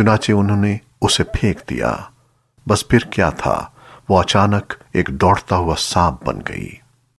चुनाचे उन्होंने उसे फेंक दिया। बस फिर क्या था? वो अचानक एक दौड़ता हुआ सांप बन गई।